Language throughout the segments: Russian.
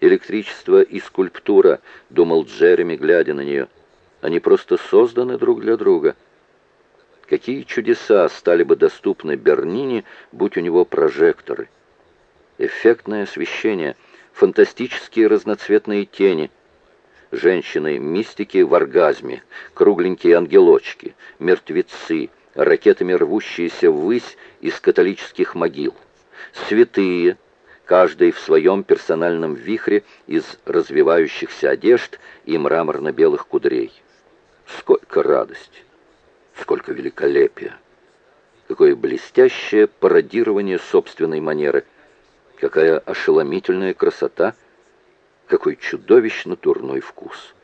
Электричество и скульптура, думал Джереми, глядя на нее. Они просто созданы друг для друга. Какие чудеса стали бы доступны Бернини, будь у него прожекторы. Эффектное освещение, фантастические разноцветные тени, женщины-мистики в оргазме, кругленькие ангелочки, мертвецы, ракетами рвущиеся ввысь из католических могил, святые, каждый в своем персональном вихре из развивающихся одежд и мраморно-белых кудрей. Сколько радости, сколько великолепия! Какое блестящее пародирование собственной манеры! Какая ошеломительная красота! Какой чудовищно турной вкус!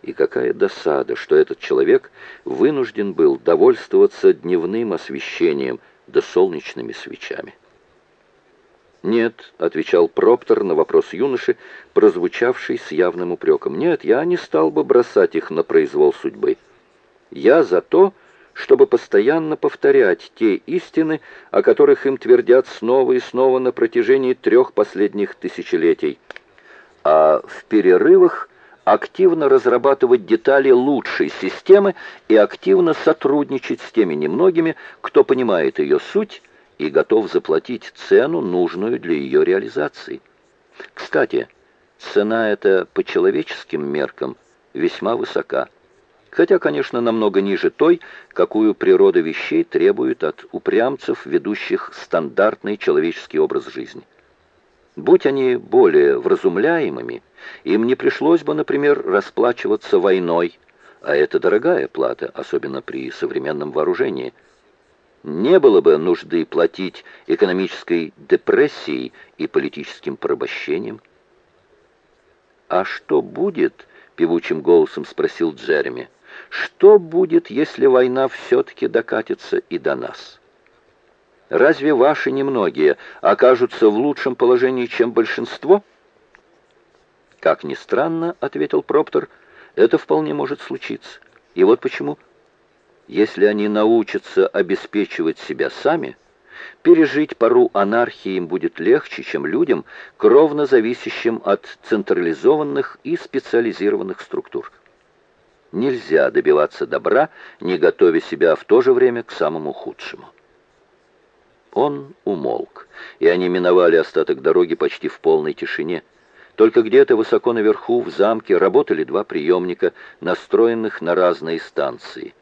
И какая досада, что этот человек вынужден был довольствоваться дневным освещением да солнечными свечами. «Нет», — отвечал Проптер на вопрос юноши, прозвучавший с явным упреком. «Нет, я не стал бы бросать их на произвол судьбы. Я за то, чтобы постоянно повторять те истины, о которых им твердят снова и снова на протяжении трех последних тысячелетий. А в перерывах активно разрабатывать детали лучшей системы и активно сотрудничать с теми немногими, кто понимает ее суть и готов заплатить цену, нужную для ее реализации. Кстати, цена эта по человеческим меркам весьма высока, хотя, конечно, намного ниже той, какую природа вещей требует от упрямцев, ведущих стандартный человеческий образ жизни. Будь они более вразумляемыми, им не пришлось бы, например, расплачиваться войной, а это дорогая плата, особенно при современном вооружении – не было бы нужды платить экономической депрессией и политическим порабощением. «А что будет?» — певучим голосом спросил Джереми. «Что будет, если война все-таки докатится и до нас? Разве ваши немногие окажутся в лучшем положении, чем большинство?» «Как ни странно», — ответил Проптор, — «это вполне может случиться. И вот почему...» Если они научатся обеспечивать себя сами, пережить пару анархии им будет легче, чем людям, кровно зависящим от централизованных и специализированных структур. Нельзя добиваться добра, не готовя себя в то же время к самому худшему. Он умолк, и они миновали остаток дороги почти в полной тишине. Только где-то высоко наверху, в замке, работали два приемника, настроенных на разные станции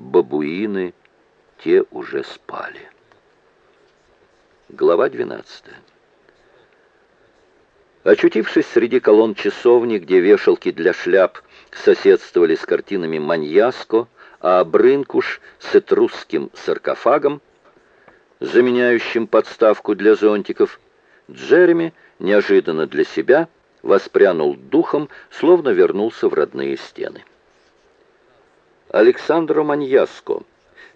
бабуины, те уже спали. Глава 12. Очутившись среди колонн часовни, где вешалки для шляп соседствовали с картинами Маньяско, а Брынкуш с этрусским саркофагом, заменяющим подставку для зонтиков, Джереми неожиданно для себя воспрянул духом, словно вернулся в родные стены. Александро Маньяско,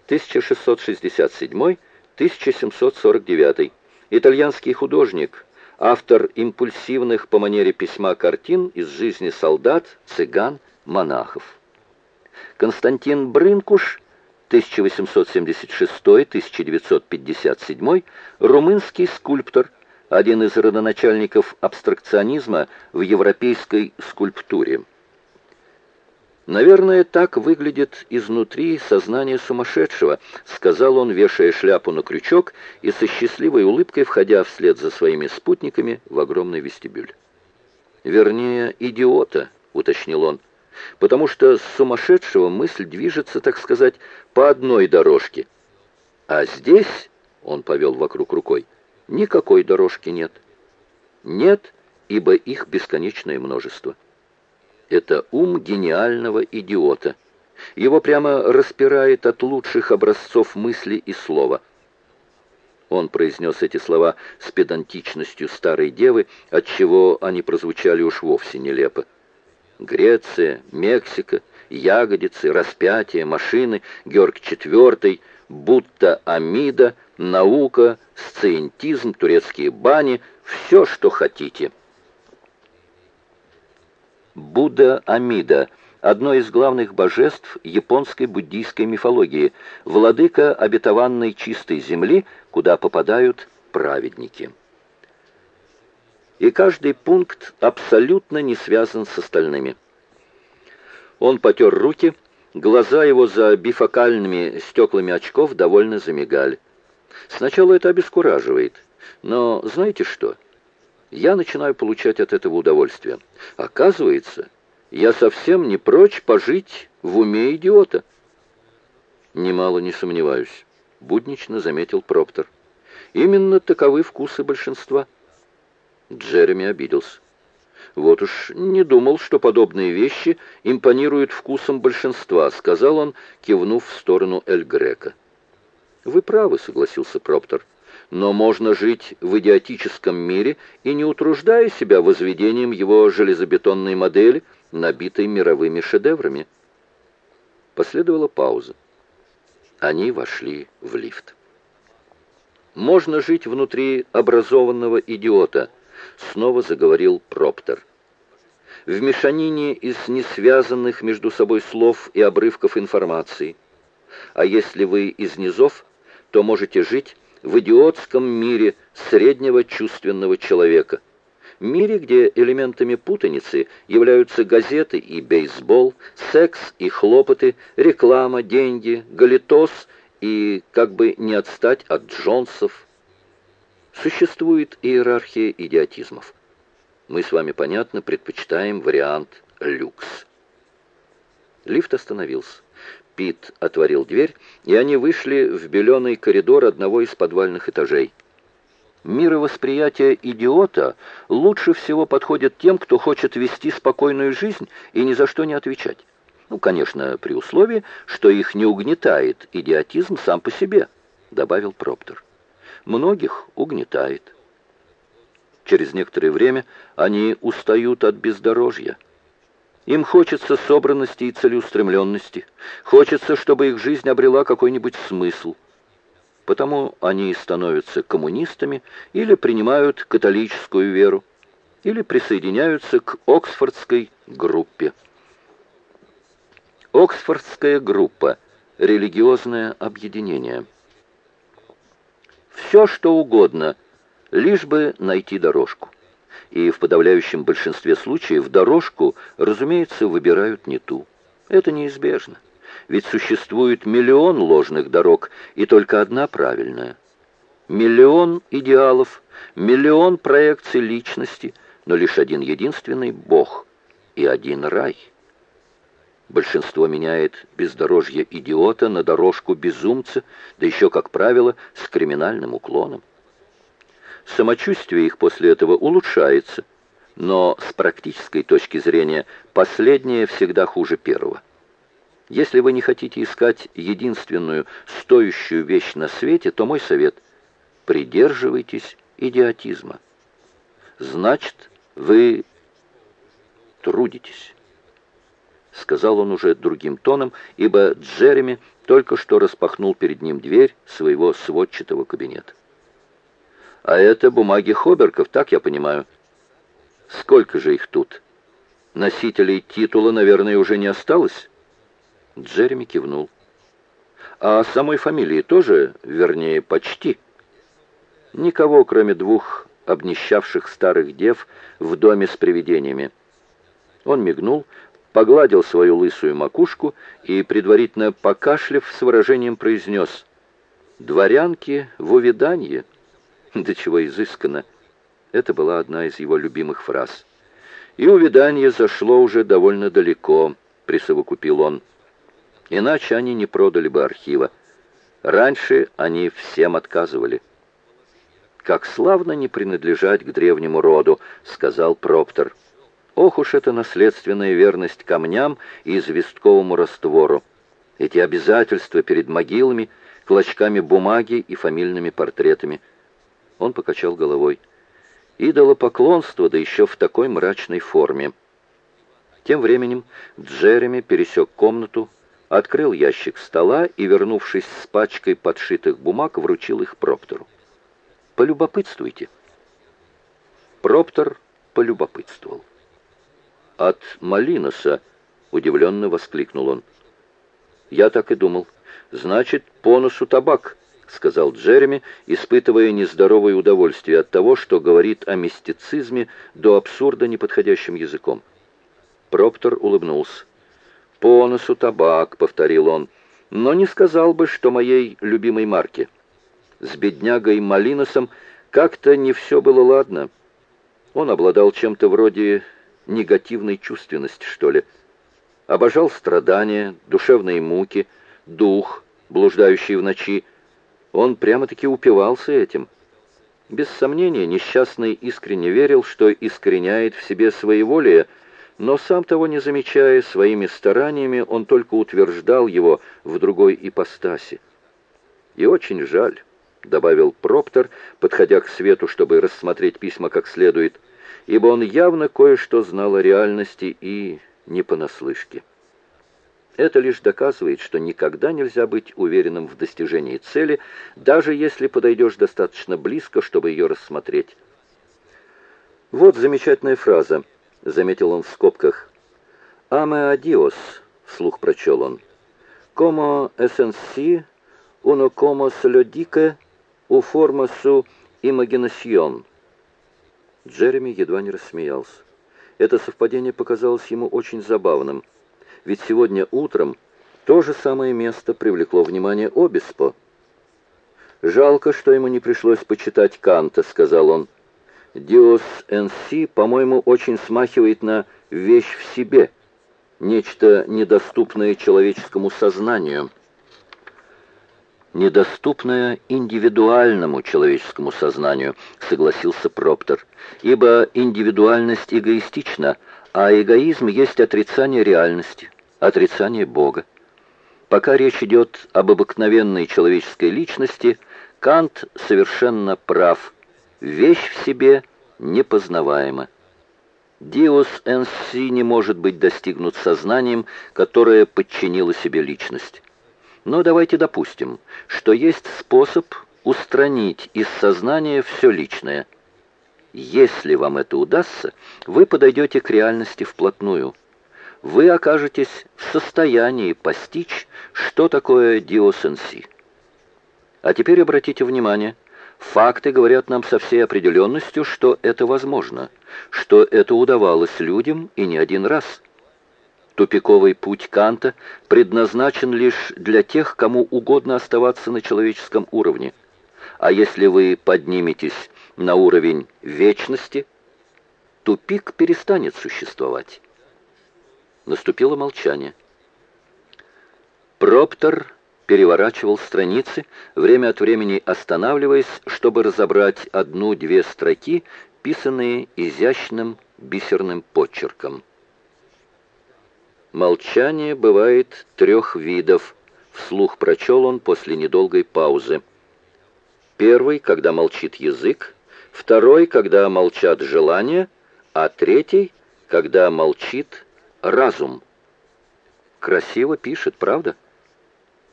1667-1749, итальянский художник, автор импульсивных по манере письма картин из жизни солдат, цыган, монахов. Константин Брынкуш, 1876-1957, румынский скульптор, один из родоначальников абстракционизма в европейской скульптуре. «Наверное, так выглядит изнутри сознание сумасшедшего», сказал он, вешая шляпу на крючок и со счастливой улыбкой входя вслед за своими спутниками в огромный вестибюль. «Вернее, идиота», — уточнил он, «потому что с сумасшедшего мысль движется, так сказать, по одной дорожке. А здесь, — он повел вокруг рукой, — никакой дорожки нет. Нет, ибо их бесконечное множество». Это ум гениального идиота. Его прямо распирает от лучших образцов мысли и слова. Он произнес эти слова с педантичностью старой девы, отчего они прозвучали уж вовсе нелепо. Греция, Мексика, ягодицы, распятие, машины, Георг IV, будто Амида, наука, сциентизм, турецкие бани, все, что хотите. Будда Амида, одно из главных божеств японской буддийской мифологии, владыка обетованной чистой земли, куда попадают праведники. и каждый пункт абсолютно не связан с остальными. Он потер руки, глаза его за бифокальными стеклами очков довольно замигали. Сначала это обескураживает, но знаете что? Я начинаю получать от этого удовольствие. Оказывается, я совсем не прочь пожить в уме идиота. Немало не сомневаюсь, буднично заметил Проптер. Именно таковы вкусы большинства. Джереми обиделся. «Вот уж не думал, что подобные вещи импонируют вкусом большинства», — сказал он, кивнув в сторону Эль Грека. «Вы правы», — согласился Проптер. «Но можно жить в идиотическом мире и не утруждая себя возведением его железобетонной модели, набитой мировыми шедеврами». Последовала пауза. Они вошли в лифт. «Можно жить внутри образованного идиота», снова заговорил Проптер. В мешанине из несвязанных между собой слов и обрывков информации. А если вы из низов, то можете жить в идиотском мире среднего чувственного человека. Мире, где элементами путаницы являются газеты и бейсбол, секс и хлопоты, реклама, деньги, галитоз и, как бы не отстать от Джонсов, Существует иерархия идиотизмов. Мы с вами, понятно, предпочитаем вариант люкс. Лифт остановился. Пит отворил дверь, и они вышли в беленый коридор одного из подвальных этажей. Мировосприятие идиота лучше всего подходит тем, кто хочет вести спокойную жизнь и ни за что не отвечать. Ну, конечно, при условии, что их не угнетает идиотизм сам по себе, добавил Проптер многих угнетает. Через некоторое время они устают от бездорожья. Им хочется собранности и целеустремленности. Хочется, чтобы их жизнь обрела какой-нибудь смысл. Потому они становятся коммунистами или принимают католическую веру, или присоединяются к Оксфордской группе. Оксфордская группа – религиозное объединение – все, что угодно, лишь бы найти дорожку. И в подавляющем большинстве случаев дорожку, разумеется, выбирают не ту. Это неизбежно. Ведь существует миллион ложных дорог и только одна правильная. Миллион идеалов, миллион проекций личности, но лишь один единственный Бог и один рай – Большинство меняет бездорожье идиота на дорожку безумца, да еще, как правило, с криминальным уклоном. Самочувствие их после этого улучшается, но с практической точки зрения последнее всегда хуже первого. Если вы не хотите искать единственную стоящую вещь на свете, то мой совет – придерживайтесь идиотизма. Значит, вы трудитесь. — сказал он уже другим тоном, ибо Джереми только что распахнул перед ним дверь своего сводчатого кабинета. «А это бумаги Хоберков, так я понимаю. Сколько же их тут? Носителей титула, наверное, уже не осталось?» Джереми кивнул. «А самой фамилии тоже, вернее, почти?» «Никого, кроме двух обнищавших старых дев в доме с привидениями». Он мигнул, погладил свою лысую макушку и, предварительно покашлив, с выражением произнес «Дворянки в увиданье». До чего изысканно. Это была одна из его любимых фраз. «И увиданье зашло уже довольно далеко», — присовокупил он. «Иначе они не продали бы архива. Раньше они всем отказывали». «Как славно не принадлежать к древнему роду», — сказал Проптер. Ох уж эта наследственная верность камням и известковому раствору. Эти обязательства перед могилами, клочками бумаги и фамильными портретами. Он покачал головой. Идолопоклонство, да еще в такой мрачной форме. Тем временем Джереми пересек комнату, открыл ящик стола и, вернувшись с пачкой подшитых бумаг, вручил их Проптору. «Полюбопытствуйте». Проптор полюбопытствовал от Малиноса!» — удивленно воскликнул он. «Я так и думал. Значит, по носу табак, — сказал Джереми, испытывая нездоровое удовольствие от того, что говорит о мистицизме до абсурда неподходящим языком. Проптор улыбнулся. «По носу табак», — повторил он, — «но не сказал бы, что моей любимой марки. С беднягой Малиносом как-то не все было ладно. Он обладал чем-то вроде негативной чувственности, что ли. Обожал страдания, душевные муки, дух, блуждающий в ночи, он прямо-таки упивался этим. Без сомнения, несчастный искренне верил, что искореняет в себе своеволие, но сам того не замечая, своими стараниями он только утверждал его в другой ипостаси. «И очень жаль», — добавил Проптор, подходя к свету, чтобы рассмотреть письма как следует, ибо он явно кое-что знал о реальности и не понаслышке. Это лишь доказывает, что никогда нельзя быть уверенным в достижении цели, даже если подойдешь достаточно близко, чтобы ее рассмотреть. Вот замечательная фраза, заметил он в скобках. «Аме адиос», — вслух прочел он. «Como esensi lo dice u forma su imaginación». Джереми едва не рассмеялся. Это совпадение показалось ему очень забавным — ведь сегодня утром то же самое место привлекло внимание Обеспо. «Жалко, что ему не пришлось почитать Канта», — сказал он. «Диос Энси, по-моему, очень смахивает на вещь в себе, нечто недоступное человеческому сознанию» недоступное индивидуальному человеческому сознанию, согласился Проптер, ибо индивидуальность эгоистична, а эгоизм есть отрицание реальности отрицание Бога. Пока речь идет об обыкновенной человеческой личности, Кант совершенно прав. Вещь в себе непознаваема. Диос энси не может быть достигнут сознанием, которое подчинило себе личность. Но давайте допустим, что есть способ устранить из сознания все личное. Если вам это удастся, вы подойдете к реальности вплотную – вы окажетесь в состоянии постичь, что такое диосенси. А теперь обратите внимание, факты говорят нам со всей определенностью, что это возможно, что это удавалось людям и не один раз. Тупиковый путь Канта предназначен лишь для тех, кому угодно оставаться на человеческом уровне. А если вы подниметесь на уровень вечности, тупик перестанет существовать. Наступило молчание. Проптор переворачивал страницы, время от времени останавливаясь, чтобы разобрать одну-две строки, писанные изящным бисерным почерком. Молчание бывает трех видов, вслух прочел он после недолгой паузы. Первый, когда молчит язык, второй, когда молчат желания, а третий, когда молчит разум. Красиво пишет, правда?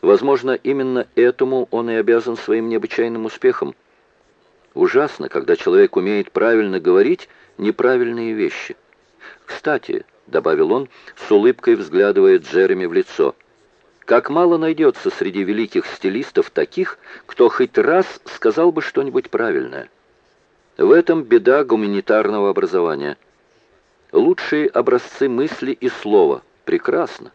Возможно, именно этому он и обязан своим необычайным успехом. Ужасно, когда человек умеет правильно говорить неправильные вещи. Кстати, — добавил он, с улыбкой взглядывая Джереми в лицо, — как мало найдется среди великих стилистов таких, кто хоть раз сказал бы что-нибудь правильное. В этом беда гуманитарного образования — Лучшие образцы мысли и слова. Прекрасно.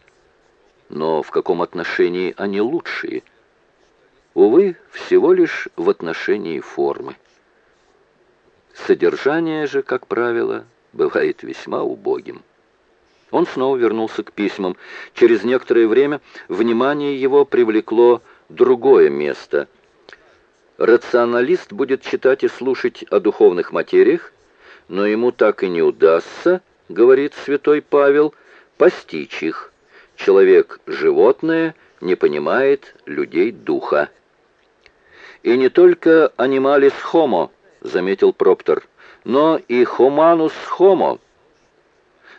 Но в каком отношении они лучшие? Увы, всего лишь в отношении формы. Содержание же, как правило, бывает весьма убогим. Он снова вернулся к письмам. Через некоторое время внимание его привлекло другое место. Рационалист будет читать и слушать о духовных материях, но ему так и не удастся, говорит святой Павел, постичь их. Человек – животное, не понимает людей духа. И не только анималис хомо, заметил Проптор, но и хуманус хомо.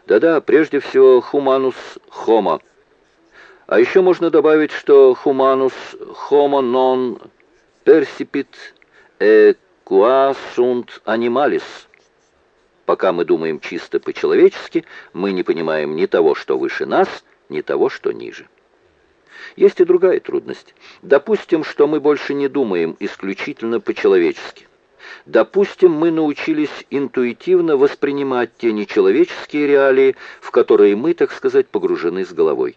Да-да, прежде всего хуманус хомо. А еще можно добавить, что хуманус хомо нон персипит э sunt animalis – Пока мы думаем чисто по-человечески, мы не понимаем ни того, что выше нас, ни того, что ниже. Есть и другая трудность. Допустим, что мы больше не думаем исключительно по-человечески. Допустим, мы научились интуитивно воспринимать те нечеловеческие реалии, в которые мы, так сказать, погружены с головой.